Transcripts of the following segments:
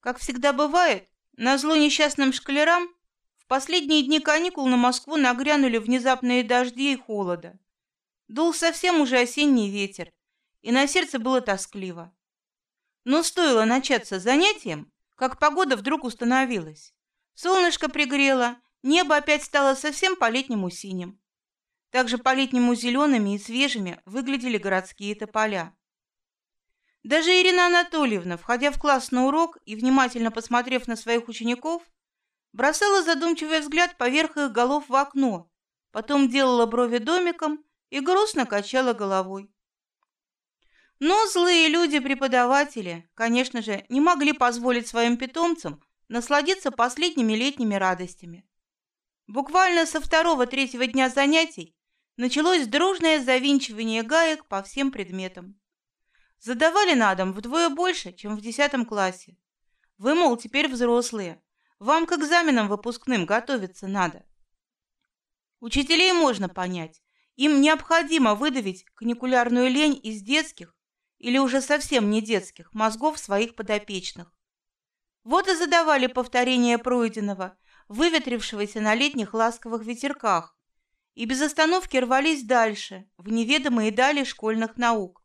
Как всегда бывает, на зло несчастным школярам в последние дни каникул на Москву нагрянули внезапные дожди и холода. Дул совсем уже осенний ветер, и на сердце было тоскливо. Но стоило начаться занятием, как погода вдруг установилась. Солнышко пригрело, небо опять стало совсем по-летнему синим. Также по-летнему зелеными и свежими выглядели городские тополя. Даже Ирина Анатольевна, входя в класс на урок и внимательно посмотрев на своих учеников, бросала задумчивый взгляд поверх их голов в окно, потом делала брови домиком и грустно качала головой. Но злые люди-преподаватели, конечно же, не могли позволить своим питомцам насладиться последними летними радостями. Буквально со второго-третьего дня занятий началось дружное завинчивание гаек по всем предметам. Задавали на дом вдвое больше, чем в десятом классе. Вы, мол, теперь взрослые. Вам к экзаменам выпускным готовиться надо. Учителей можно понять. Им необходимо выдавить каникулярную лень из детских или уже совсем не детских мозгов своих подопечных. Вот и задавали повторение пройденного, выветрившегося на летних ласковых ветерках, и без остановки рвались дальше, в неведомые дали школьных наук.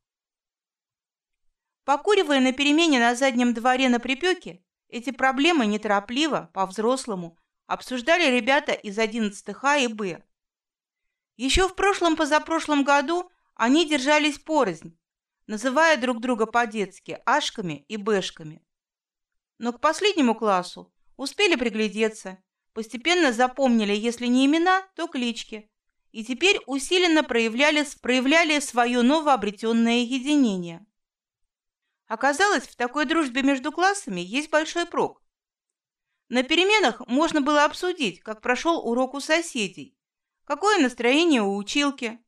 Покуривая на перемене на заднем дворе на припеке, эти проблемы неторопливо, по-взрослому, обсуждали ребята из 11 А и Б. Еще в прошлом-позапрошлом году они держались порознь, называя друг друга по-детски Ашками и Бэшками. Но к последнему классу успели приглядеться, постепенно запомнили, если не имена, то клички, и теперь усиленно проявляли, проявляли свое новообретенное единение. Оказалось, в такой дружбе между классами есть большой прок. На переменах можно было обсудить, как прошел урок у соседей, какое настроение у училки,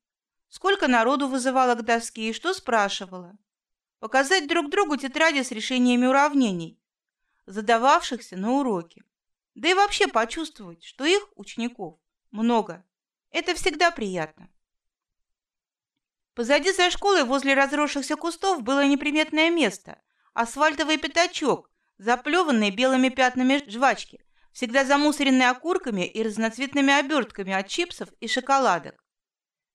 сколько народу вызывало к доске и что спрашивало, показать друг другу тетради с решениями уравнений, задававшихся на уроке, да и вообще почувствовать, что их учеников много. Это всегда приятно. Позади за школой возле разросшихся кустов было неприметное место асфальтовый пятачок, заплеванный белыми пятнами жвачки, всегда замусоренный окурками и разноцветными обертками от чипсов и шоколадок.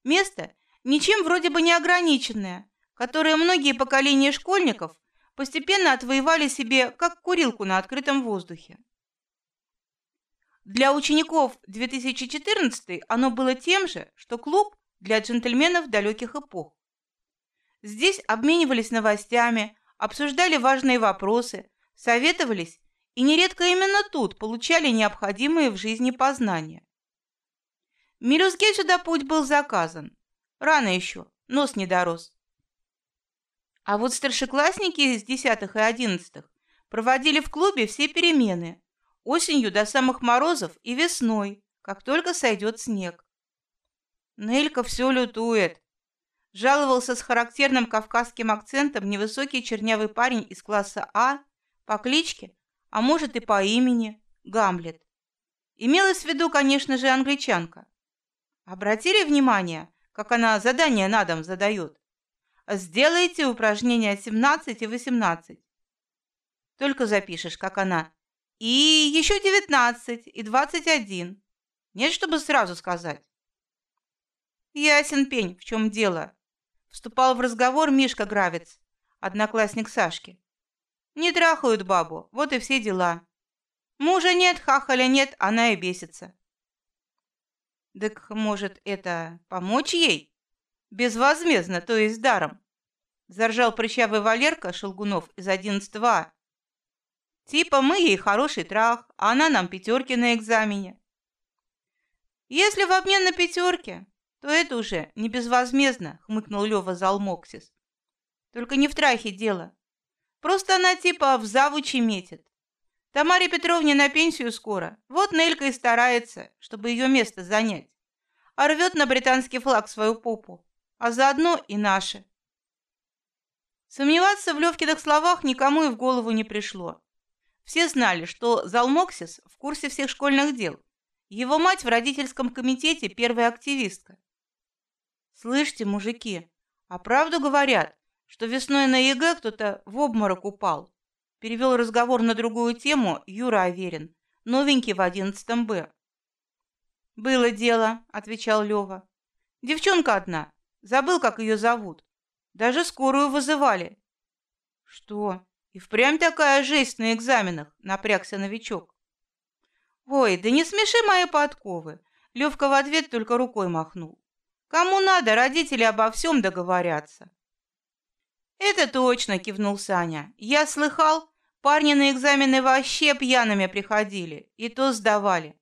Место ничем вроде бы не ограниченное, которое многие поколения школьников постепенно отвоевали себе как курилку на открытом воздухе. Для учеников 2014 оно было тем же, что клуб для джентльменов далеких эпох. Здесь обменивались новостями, обсуждали важные вопросы, советовались и нередко именно тут получали необходимые в жизни познания. Мирузге сюда путь был заказан. Рано еще, нос не дорос. А вот старшеклассники из десятых и одиннадцатых проводили в клубе все перемены, осенью до самых морозов и весной, как только сойдет снег. Нелька все лютует. Жаловался с характерным кавказским акцентом невысокий чернявый парень из класса А по кличке, а может и по имени, Гамлет. Имелась в виду, конечно же, англичанка. Обратили внимание, как она задание на дом задает? Сделайте упражнения 17 и 18. Только запишешь, как она. И еще 19 и 21. Нет, чтобы сразу сказать. Ясен пень, в чем дело. Вступал в разговор Мишка Гравец, одноклассник Сашки. Не трахают бабу, вот и все дела. Мужа нет, хахаля нет, она и бесится. Так может это помочь ей? Безвозмездно, то есть даром. Заржал прыщавый Валерка Шелгунов из 11 А. Типа мы ей хороший трах, а она нам пятерки на экзамене. Если в обмен на пятерки, то это уже не безвозмездно, хмыкнул Лева Залмоксис. Только не в трахе дело. Просто она типа в завучи метит. Тамаре Петровне на пенсию скоро. Вот Нелька и старается, чтобы ее место занять. А рвет на британский флаг свою попу, а заодно и наши. Сомневаться в Левкиных словах никому и в голову не пришло. Все знали, что Залмоксис в курсе всех школьных дел. Его мать в родительском комитете первая активистка. Слышите, мужики, а правду говорят, что весной на ЕГЭ кто-то в обморок упал. перевел разговор на другую тему Юра Аверин, новенький в одиннадцатом Б. Было дело, отвечал Лева. Девчонка одна, забыл, как ее зовут. Даже скорую вызывали. Что? И впрямь такая жесть на экзаменах, напрягся новичок. Ой, да не смеши мои подковы. Левка в ответ только рукой махнул. Кому надо, родители обо всем договорятся. Это точно, кивнул Саня. Я слыхал, парни на экзамены вообще пьяными приходили, и то сдавали.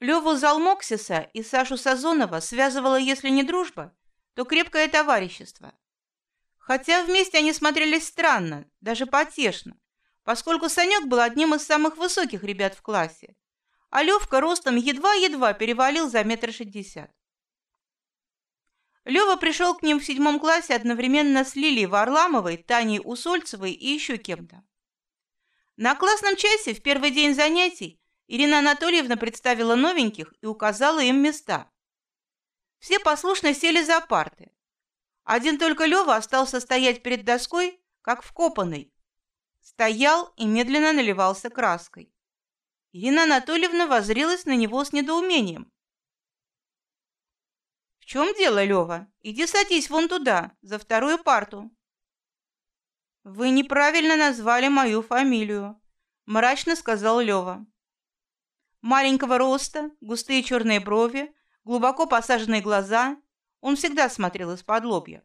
Леву Залмоксиса и Сашу Сазонова связывала, если не дружба, то крепкое товарищество. Хотя вместе они смотрелись странно, даже потешно, поскольку Санек был одним из самых высоких ребят в классе, а Левка ростом едва-едва перевалил за метр шестьдесят. Лева пришел к ним в седьмом классе одновременно с Лилией Варламовой, Таней Усольцевой и еще кем-то. На классном часе в первый день занятий Ирина Анатольевна представила новеньких и указала им места. Все послушно сели за парты. Один только Лева остался стоять перед доской, как вкопанный. Стоял и медленно наливался краской. Ирина Анатольевна воззрилась на него с недоумением. В чем дело, Лева? Иди садись вон туда, за вторую парту. Вы неправильно назвали мою фамилию, мрачно сказал Лева маленького роста, густые черные брови, глубоко посаженные глаза. Он всегда смотрел из-под лобья.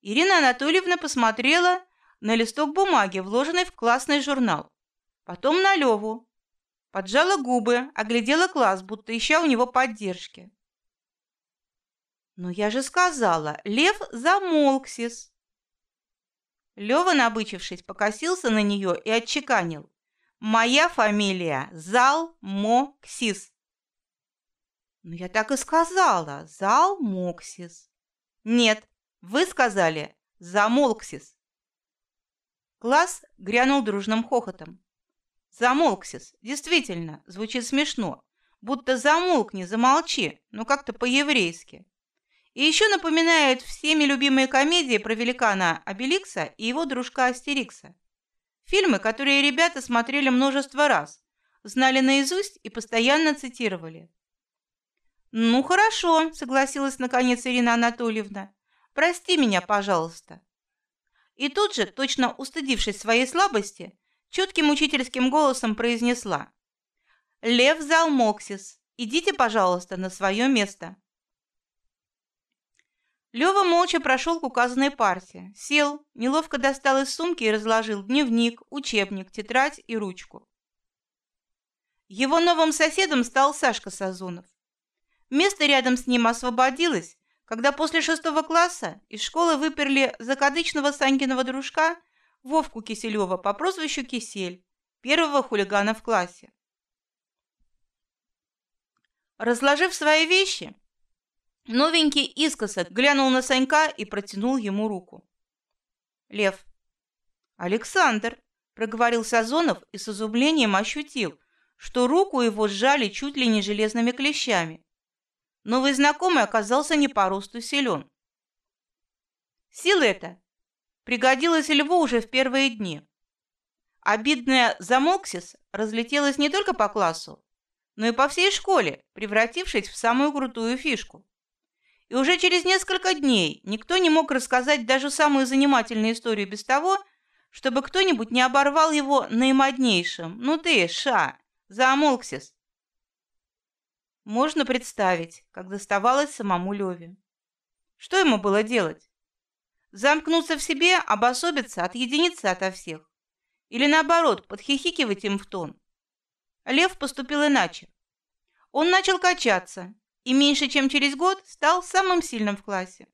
Ирина Анатольевна посмотрела на листок бумаги, вложенный в классный журнал, потом на Леву, поджала губы, оглядела класс, будто ища у него поддержки. Но я же сказала, Лев замолксис. Лева, набычившись, покосился на нее и отчеканил: Моя фамилия Зал Моксис. Ну я так и сказала, Зал Моксис. Нет, вы сказали Замолксис. Класс грянул дружным хохотом. Замолксис, действительно, звучит смешно, будто замолкни, замолчи, но как-то по-еврейски. И еще напоминает всеми любимые комедии про великана Обеликса и его дружка Астерикса. Фильмы, которые ребята смотрели множество раз, знали наизусть и постоянно цитировали. Ну хорошо, согласилась наконец Ирина Анатольевна. Прости меня, пожалуйста. И тут же, точно устыдившись своей слабости, четким учительским голосом произнесла: Лев Залмоксис, идите, пожалуйста, на свое место. Лева молча прошел к указанной парте, сел, неловко достал из сумки и разложил дневник, учебник, тетрадь и ручку. Его новым соседом стал Сашка Сазунов. Место рядом с ним освободилось, когда после шестого класса из школы выперли закадычного Санькиного дружка Вовку Киселева по прозвищу Кисель, первого хулигана в классе. Разложив свои вещи, Новенький искоса глянул на Санька и протянул ему руку. Лев. Александр, проговорил Сазонов и с изумлением ощутил, что руку его сжали чуть ли не железными клещами. Новый знакомый оказался не по росту силен. Сила эта пригодилась Льву уже в первые дни. Обидная замоксис разлетелась не только по классу, но и по всей школе, превратившись в самую крутую фишку. И уже через несколько дней никто не мог рассказать даже самую занимательную историю без того, чтобы кто-нибудь не оборвал его наимоднейшим. Ну ты, ша, замолксис. Можно представить, как доставалось самому Леве. Что ему было делать? Замкнуться в себе, обособиться, отъединиться ото всех, или наоборот, подхихикивать им в тон? Лев поступил иначе. Он начал качаться, и меньше чем через год стал самым сильным в классе.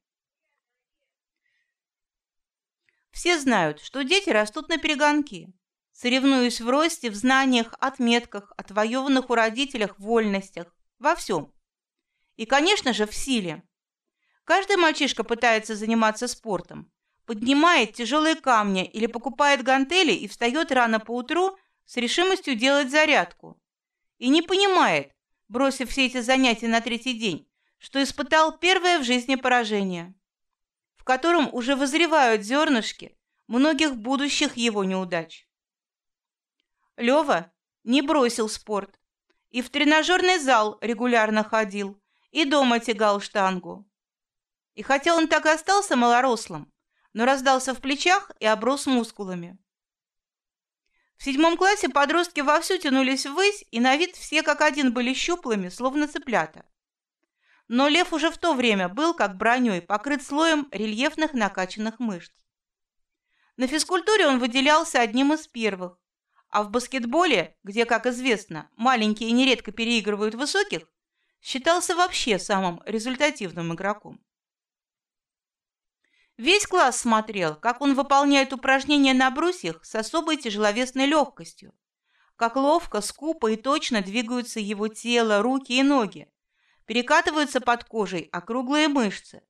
Все знают, что дети растут на перегонки, соревнуясь в росте, в знаниях, отметках, отвоеванных у родителях вольностях, во всем. И, конечно же, в силе. Каждый мальчишка пытается заниматься спортом, поднимает тяжелые камни или покупает гантели и встает рано по утру с решимостью делать зарядку. И не понимает, бросив все эти занятия на третий день, что испытал первое в жизни поражение, в котором уже вызревают зернышки, многих будущих его неудач. Лева не бросил спорт и в тренажерный зал регулярно ходил, и дома тягал штангу. И хотя он так и остался малорослым, но раздался в плечах и оброс мускулами. В седьмом классе подростки вовсю тянулись ввысь, и на вид все как один были щуплыми, словно цыплята. Но лев уже в то время был как броней, покрыт слоем рельефных накачанных мышц. На физкультуре он выделялся одним из первых, а в баскетболе, где, как известно, маленькие нередко переигрывают высоких, считался вообще самым результативным игроком. Весь класс смотрел, как он выполняет упражнения на брусьях с особой тяжеловесной легкостью, как ловко, скупо и точно двигаются его тело, руки и ноги, перекатываются под кожей округлые мышцы.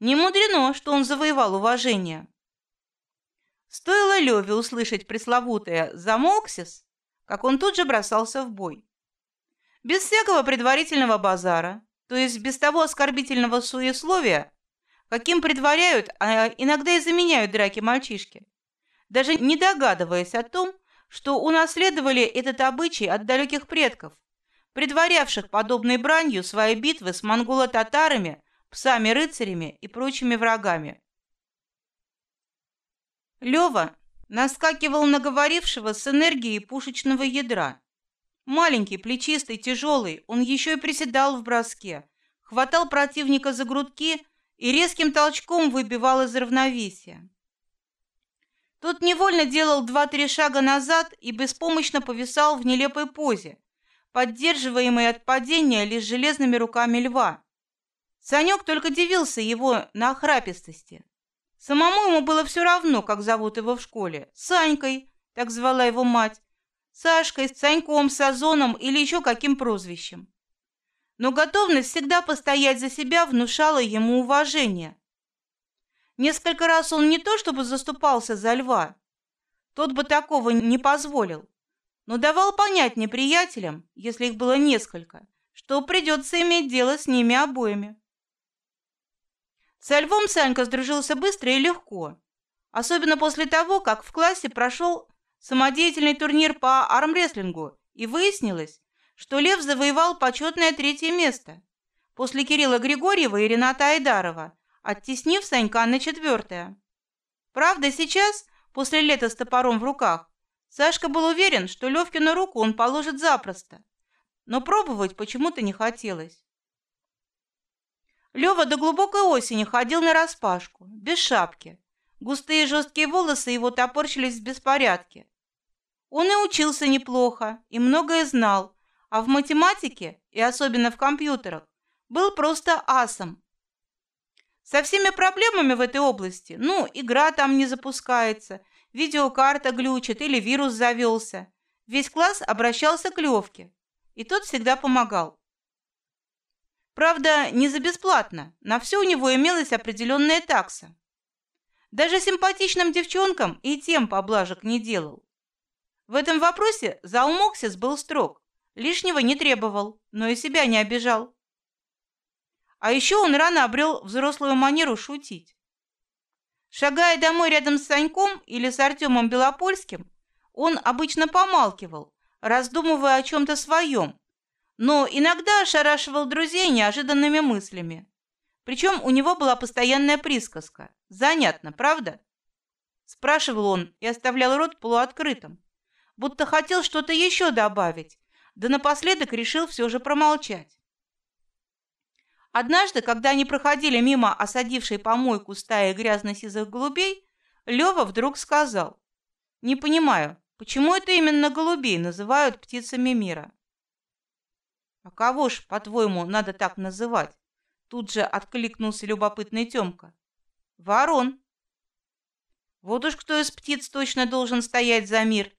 Не мудрено, что он завоевал уважение. Стоило Леве услышать пресловутое «замолксис», как он тут же бросался в бой. Без всякого предварительного базара, то есть без того оскорбительного суесловия, каким предваряют, а иногда и заменяют драки мальчишки, даже не догадываясь о том, что унаследовали этот обычай от далеких предков, предварявших подобной бранью свои битвы с монголо-татарами, псами-рыцарями и прочими врагами. Лева наскакивал на говорившего с энергией пушечного ядра. Маленький, плечистый, тяжелый, он еще и приседал в броске, хватал противника за грудки и резким толчком выбивал из равновесия. Тот невольно делал два-три шага назад и беспомощно повисал в нелепой позе, поддерживаемый от падения лишь железными руками льва. Санек только дивился его нахрапистости. Самому ему было все равно, как зовут его в школе. Санькой, так звала его мать, Сашкой, Саньком, Сазоном или еще каким прозвищем но готовность всегда постоять за себя внушала ему уважение. Несколько раз он не то чтобы заступался за льва, тот бы такого не позволил, но давал понять неприятелям, если их было несколько, что придется иметь дело с ними обоими. Со львом Санька сдружился быстро и легко, особенно после того, как в классе прошел самодеятельный турнир по армрестлингу, и выяснилось, что Лев завоевал почетное третье место после Кирилла Григорьева и Рената Айдарова, оттеснив Санька на четвертое. Правда, сейчас, после лета с топором в руках, Сашка был уверен, что Левкину руку он положит запросто, но пробовать почему-то не хотелось. Лева до глубокой осени ходил на распашку, без шапки. Густые жесткие волосы его топорщились в беспорядке. Он и учился неплохо, и многое знал, а в математике и особенно в компьютерах был просто асом. Со всеми проблемами в этой области, ну, игра там не запускается, видеокарта глючит или вирус завелся, весь класс обращался к Левке, и тот всегда помогал. Правда, не за бесплатно, на все у него имелась определенная такса. Даже симпатичным девчонкам и тем поблажек не делал. В этом вопросе Заумоксис был строг. Лишнего не требовал, но и себя не обижал. А еще он рано обрел взрослую манеру шутить. Шагая домой рядом с Саньком или с Артемом Белопольским, он обычно помалкивал, раздумывая о чем-то своем, но иногда ошарашивал друзей неожиданными мыслями. Причем у него была постоянная присказка. Занятно, правда? Спрашивал он и оставлял рот полуоткрытым, будто хотел что-то еще добавить, да напоследок решил все же промолчать. Однажды, когда они проходили мимо осадившей помойку стаи грязно-сизых голубей, Лева вдруг сказал: "Не понимаю, почему это именно голубей называют птицами мира?" "А кого ж, по-твоему, надо так называть?" Тут же откликнулся любопытный Тёмка. "Ворон." "Вот уж кто из птиц точно должен стоять за мир."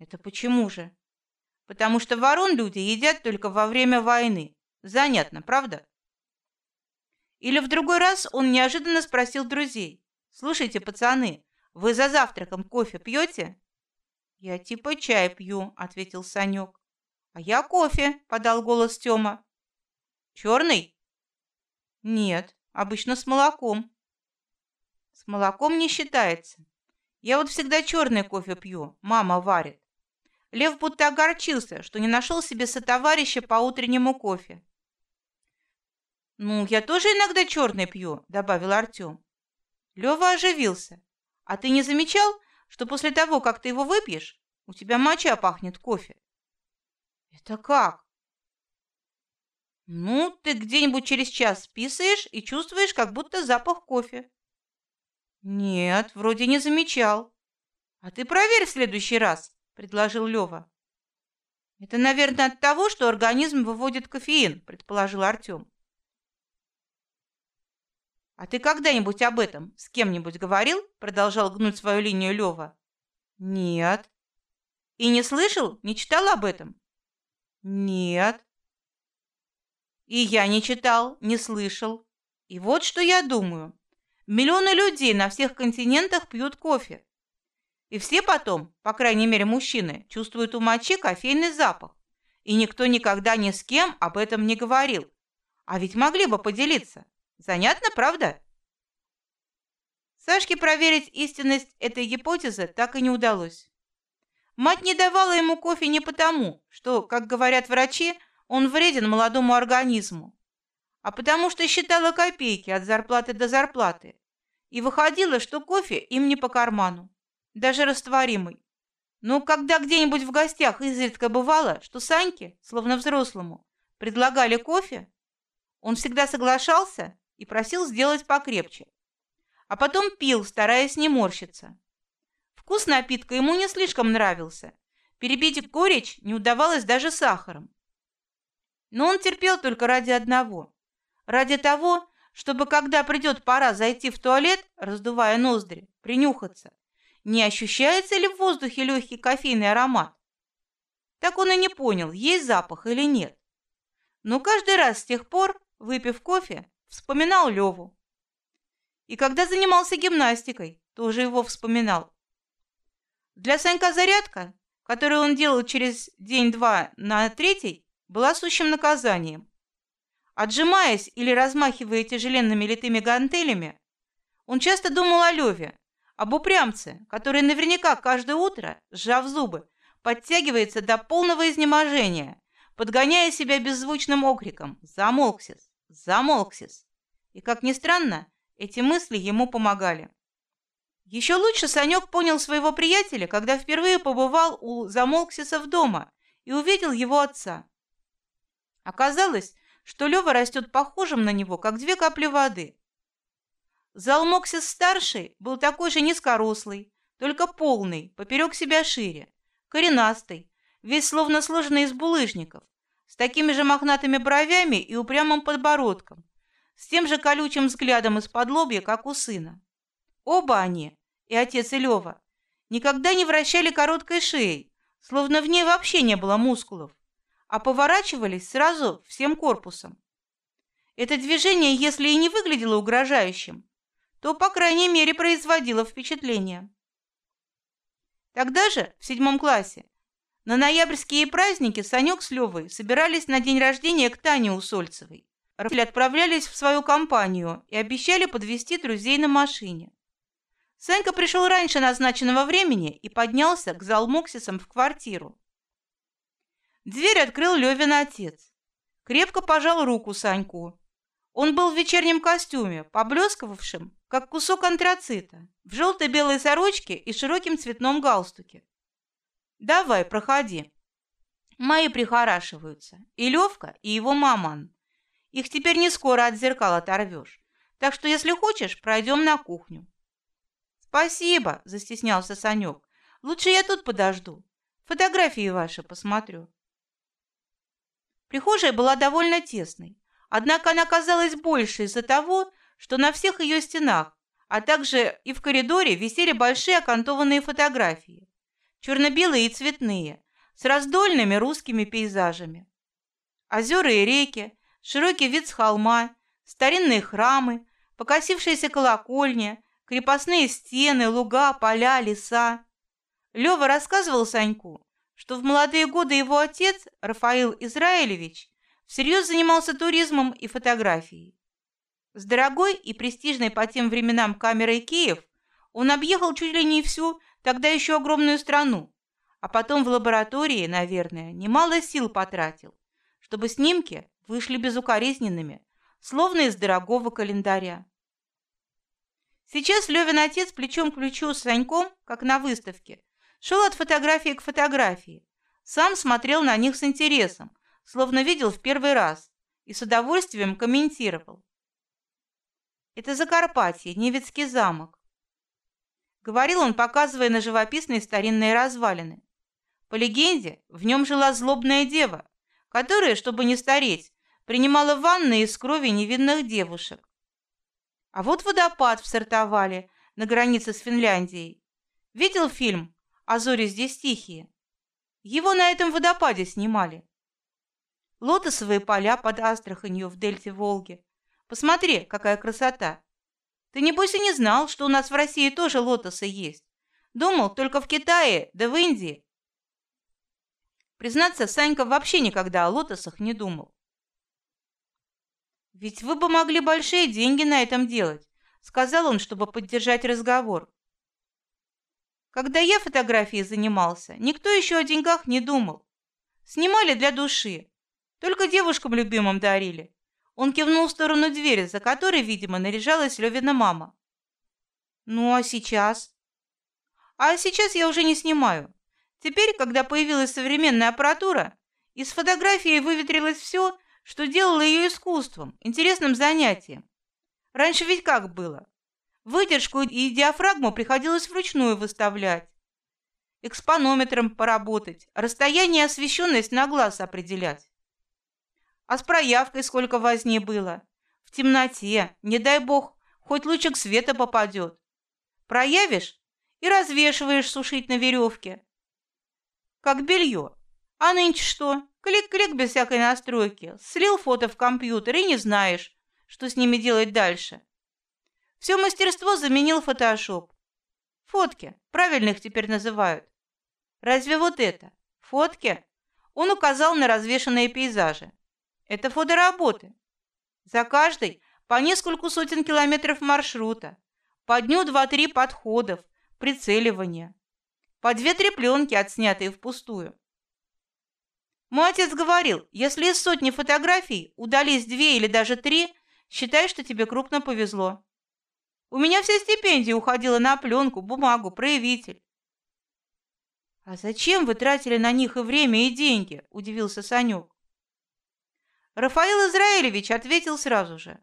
"Это почему же?" Потому что ворон люди едят только во время войны. Занятно, правда? Или в другой раз он неожиданно спросил друзей: "Слушайте, пацаны, вы за завтраком кофе пьете?" "Я типа чай пью", ответил Санек. "А я кофе", подал голос Тёма. "Черный?" "Нет, обычно с молоком". С молоком не считается. Я вот всегда черный кофе пью, мама варит. Лев будто огорчился, что не нашел себе сотоварища по утреннему кофе. «Ну, я тоже иногда черный пью», — добавил Артем. Лева оживился. «А ты не замечал, что после того, как ты его выпьешь, у тебя моча пахнет кофе?» «Это как?» «Ну, ты где-нибудь через час писаешь и чувствуешь, как будто запах кофе». «Нет, вроде не замечал». «А ты проверь в следующий раз», — предложил Лева. «Это, наверное, от того, что организм выводит кофеин», — предположил Артем. А ты когда-нибудь об этом с кем-нибудь говорил? Продолжал гнуть свою линию Лева. Нет. И не слышал, не читал об этом? Нет. И я не читал, не слышал. И вот что я думаю. Миллионы людей на всех континентах пьют кофе. И все потом, по крайней мере мужчины, чувствуют у мочи кофейный запах. И никто никогда ни с кем об этом не говорил. А ведь могли бы поделиться. Занятно, правда? Сашке проверить истинность этой гипотезы так и не удалось. Мать не давала ему кофе не потому, что, как говорят врачи, он вреден молодому организму, а потому что считала копейки от зарплаты до зарплаты, и выходило, что кофе им не по карману, даже растворимый. Но когда где-нибудь в гостях изредка бывало, что Саньке, словно взрослому, предлагали кофе, он всегда соглашался и просил сделать покрепче. А потом пил, стараясь не морщиться. Вкус напитка ему не слишком нравился. Перебить горечь не удавалось даже сахаром. Но он терпел только ради одного. Ради того, чтобы, когда придет пора зайти в туалет, раздувая ноздри, принюхаться, не ощущается ли в воздухе легкий кофейный аромат. Так он и не понял, есть запах или нет. Но каждый раз с тех пор, выпив кофе, Вспоминал Леву. И когда занимался гимнастикой, тоже его вспоминал. Для Санька зарядка, которую он делал через день-два на третий, была сущим наказанием. Отжимаясь или размахивая тяжеленными литыми гантелями, он часто думал о Леве, об упрямце, который наверняка каждое утро, сжав зубы, подтягивается до полного изнеможения, подгоняя себя беззвучным окриком «Замолксис! Замолксис. И, как ни странно, эти мысли ему помогали. Еще лучше Санек понял своего приятеля, когда впервые побывал у Замолксиса в дома и увидел его отца. Оказалось, что Лева растет похожим на него, как две капли воды. Залмоксис старший был такой же низкорослый, только полный, поперек себя шире, коренастый, весь словно сложенный из булыжников, с такими же мохнатыми бровями и упрямым подбородком, с тем же колючим взглядом из-под лобья, как у сына. Оба они, и отец и Лева, никогда не вращали короткой шеей, словно в ней вообще не было мускулов, а поворачивались сразу всем корпусом. Это движение, если и не выглядело угрожающим, то, по крайней мере, производило впечатление. Тогда же, в седьмом классе, на ноябрьские праздники Санек с Левой собирались на день рождения к Тане Усольцевой. Рафаэль отправлялись в свою компанию и обещали подвести друзей на машине. Санька пришел раньше назначенного времени и поднялся к Залмоксисам в квартиру. Дверь открыл Левин отец. Крепко пожал руку Саньку. Он был в вечернем костюме, поблескивавшем, как кусок антрацита, в желто-белой сорочке и широком цветном галстуке. Давай, проходи. Мои прихорашиваются. И Левка, и его маман. Их теперь не скоро от зеркал оторвешь. Так что, если хочешь, пройдем на кухню. Спасибо, застеснялся Санек. Лучше я тут подожду. Фотографии ваши посмотрю. Прихожая была довольно тесной, однако она казалась больше из-за того, что на всех ее стенах, а также и в коридоре висели большие окантованные фотографии черно-белые и цветные, с раздольными русскими пейзажами. Озера и реки, широкий вид с холма, старинные храмы, покосившиеся колокольня, крепостные стены, луга, поля, леса. Лева рассказывал Саньку, что в молодые годы его отец, Рафаил Израилевич, всерьез занимался туризмом и фотографией. С дорогой и престижной по тем временам камерой Киев он объехал чуть ли не всю тогда еще огромную страну, а потом в лаборатории, наверное, немало сил потратил, чтобы снимки вышли безукоризненными, словно из дорогого календаря. Сейчас Левин отец плечом к плечу с Саньком, как на выставке, шел от фотографии к фотографии, сам смотрел на них с интересом, словно видел в первый раз, и с удовольствием комментировал. Это Закарпатье, Невецкий замок. Говорил он, показывая на живописные старинные развалины. По легенде, в нем жила злобная дева, которая, чтобы не стареть, принимала ванны из крови невинных девушек. А вот водопад в Сартовале, на границе с Финляндией. Видел фильм «А зори здесь тихие»? Его на этом водопаде снимали. Лотосовые поля под Астраханью в дельте Волги. Посмотри, какая красота. Ты небось и не знал, что у нас в России тоже лотосы есть. Думал, только в Китае, да в Индии. Признаться, Санька вообще никогда о лотосах не думал. Ведь вы бы могли большие деньги на этом делать, сказал он, чтобы поддержать разговор. Когда я фотографией занимался, никто еще о деньгах не думал. Снимали для души. Только девушкам любимым дарили. Он кивнул в сторону двери, за которой, видимо, наряжалась Левина мама. Ну а сейчас? А сейчас я уже не снимаю. Теперь, когда появилась современная аппаратура, из фотографии выветрилось все, что делало ее искусством, интересным занятием. Раньше ведь как было? Выдержку и диафрагму приходилось вручную выставлять, экспонометром поработать, расстояние и освещенность на глаз определять. А с проявкой сколько возни было. В темноте, не дай бог, хоть лучик света попадет. Проявишь и развешиваешь сушить на веревке. Как белье. А нынче что? Клик-клик без всякой настройки. Слил фото в компьютер и не знаешь, что с ними делать дальше. Все мастерство заменил фотошоп. Фотки, правильно их теперь называют. Разве вот это? Фотки? Он указал на развешанные пейзажи. Это фотоработы. За каждой по нескольку сотен километров маршрута, по дню два-три подходов, прицеливания, по две-три пленки, отснятые впустую. Мой отец говорил, если из сотни фотографий удались две или даже три, считай, что тебе крупно повезло. У меня вся стипендия уходила на пленку, бумагу, проявитель. А зачем вы тратили на них и время, и деньги? удивился Санек. Рафаил Израилевич ответил сразу же.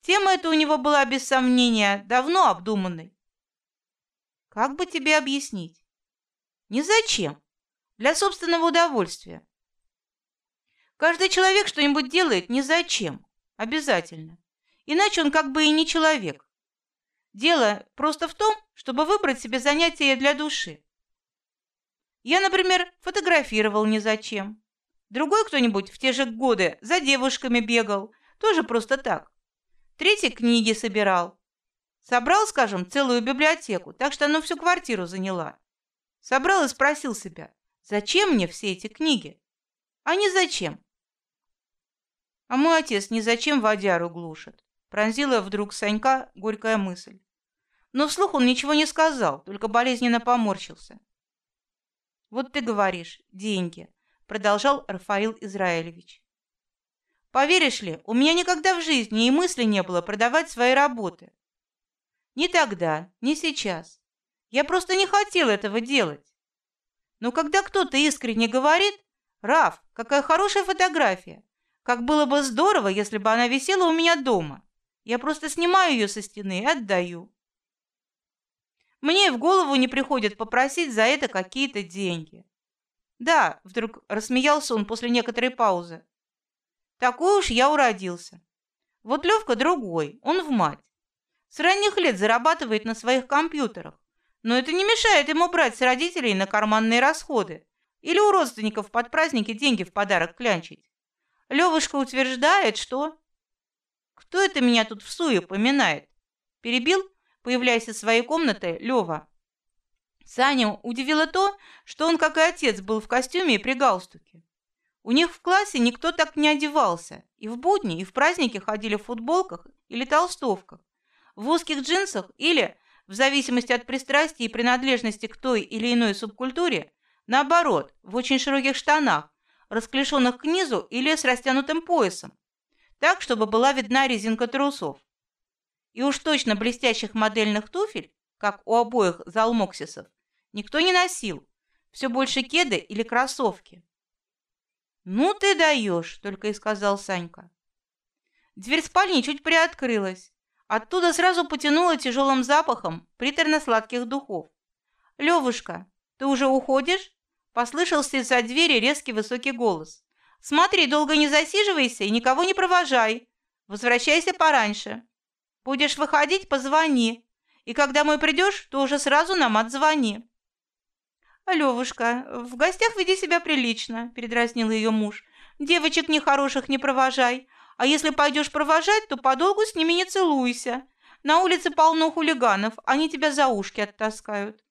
Тема эта у него была без сомнения давно обдуманной. Как бы тебе объяснить? Не зачем, для собственного удовольствия. Каждый человек что-нибудь делает не зачем, обязательно. Иначе он как бы и не человек. Дело просто в том, чтобы выбрать себе занятие для души. Я, например, фотографировал не зачем. Другой кто-нибудь в те же годы за девушками бегал, тоже просто так. Третий книги собирал. Собрал, скажем, целую библиотеку, так что она всю квартиру заняла. Собрал и спросил себя, зачем мне все эти книги? А не зачем. А мой отец ни зачем водяру глушит. Пронзила вдруг Санька горькая мысль. Но вслух он ничего не сказал, только болезненно поморщился. Вот ты говоришь, деньги, продолжал Рафаил Израилевич. Поверишь ли, у меня никогда в жизни и мысли не было продавать свои работы. Ни тогда, ни сейчас. Я просто не хотел этого делать. Но когда кто-то искренне говорит, Раф, какая хорошая фотография, как было бы здорово, если бы она висела у меня дома. Я просто снимаю ее со стены и отдаю. Мне в голову не приходит попросить за это какие-то деньги. Да, вдруг рассмеялся он после некоторой паузы. Такой уж я уродился. Вот Левка другой, он в мать. С ранних лет зарабатывает на своих компьютерах, но это не мешает ему брать с родителей на карманные расходы или у родственников под праздники деньги в подарок клянчить. Левушка утверждает, что кто это меня тут в суе поминает? Перебил появляясь из своей комнаты, Лева. Саню удивило то, что он, как и отец, был в костюме и при галстуке. У них в классе никто так не одевался. И в будни, и в праздники ходили в футболках или толстовках, в узких джинсах или, в зависимости от пристрастий и принадлежности к той или иной субкультуре, наоборот, в очень широких штанах, расклешенных к низу или с растянутым поясом, так, чтобы была видна резинка трусов. И уж точно блестящих модельных туфель, как у обоих залмоксисов, никто не носил. Все больше кеды или кроссовки. «Ну ты даешь!» — только и сказал Санька. Дверь спальни чуть приоткрылась. Оттуда сразу потянуло тяжелым запахом приторно-сладких духов. «Левушка, ты уже уходишь?» — послышался из-за двери резкий высокий голос. «Смотри, долго не засиживайся и никого не провожай. Возвращайся пораньше. Будешь выходить, позвони. И когда мы придешь, то уже сразу нам отзвони». «Левушка, в гостях веди себя прилично», — передразнил ее муж. «Девочек нехороших не провожай, а если пойдешь провожать, то подолгу с ними не целуйся. На улице полно хулиганов, они тебя за ушки оттаскают».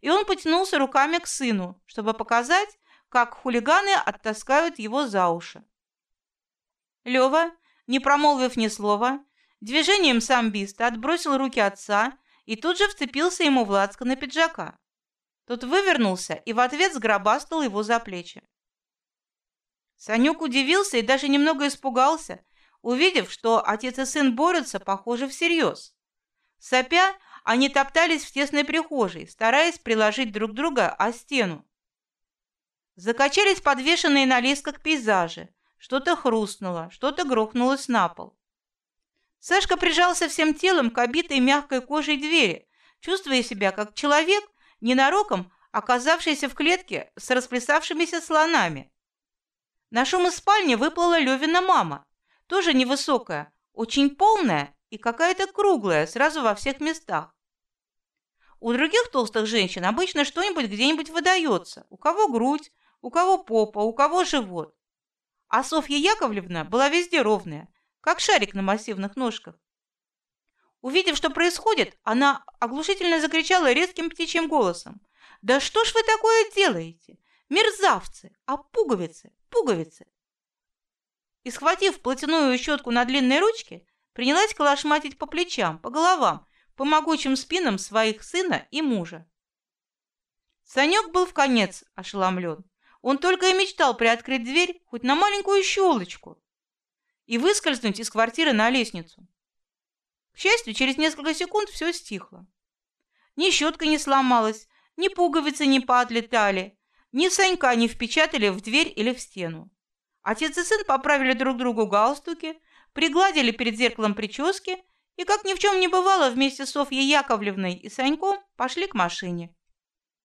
И он потянулся руками к сыну, чтобы показать, как хулиганы оттаскают его за уши. Лева, не промолвив ни слова, движением самбиста отбросил руки отца и тут же вцепился ему в лацканы пиджака. Тот вывернулся и в ответ сгробастал его за плечи. Санюк удивился и даже немного испугался, увидев, что отец и сын борются, похоже, всерьез. Сопя, они топтались в тесной прихожей, стараясь приложить друг друга о стену. Закачались подвешенные на лесках пейзажи. Что-то хрустнуло, что-то грохнулось на пол. Сашка прижался всем телом к обитой мягкой кожей двери, чувствуя себя как человек, ненароком оказавшийся в клетке с расплясавшимися слонами. На шум из спальни выплыла Левина мама, тоже невысокая, очень полная и какая-то круглая, сразу во всех местах. У других толстых женщин обычно что-нибудь где-нибудь выдается, у кого грудь, у кого попа, у кого живот. А Софья Яковлевна была везде ровная, как шарик на массивных ножках. Увидев, что происходит, она оглушительно закричала резким птичьим голосом: "Да что ж вы такое делаете? Мерзавцы! А пуговицы, пуговицы!" И схватив платяную щетку на длинной ручке, принялась колошматить по плечам, по головам, по могучим спинам своих сына и мужа. Санек был в конец ошеломлен. Он только и мечтал приоткрыть дверь хоть на маленькую щелочку и выскользнуть из квартиры на лестницу. К счастью, через несколько секунд все стихло. Ни щетка не сломалась, ни пуговицы не поотлетали, ни Санька не впечатали в дверь или в стену. Отец и сын поправили друг другу галстуки, пригладили перед зеркалом прически и, как ни в чем не бывало, вместе с Софьей Яковлевной и Саньком пошли к машине.